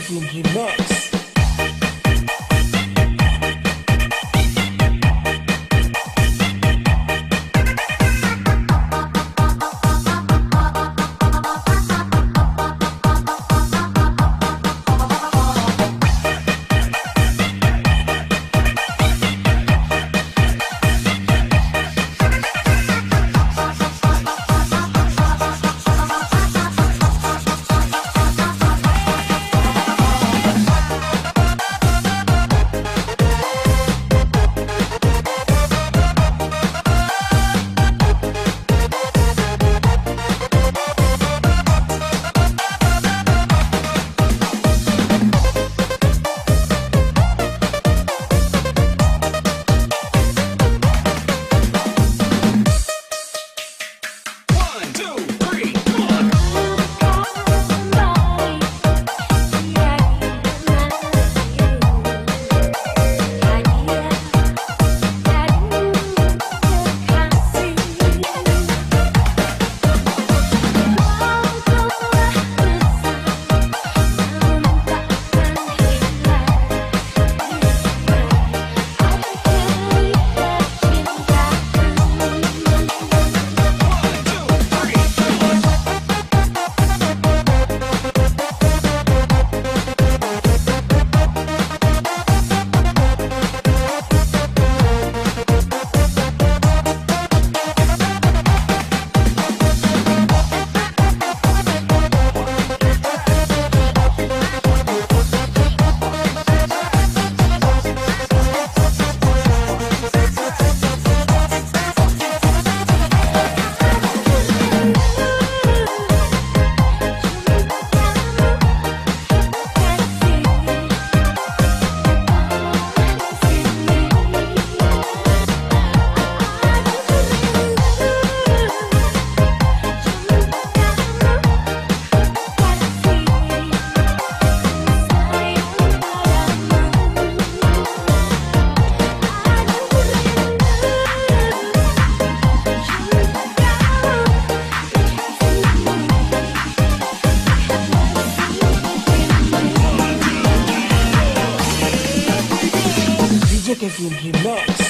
Muslims DJ Kevin Remix.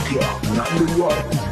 Please welcome Nando Yuarti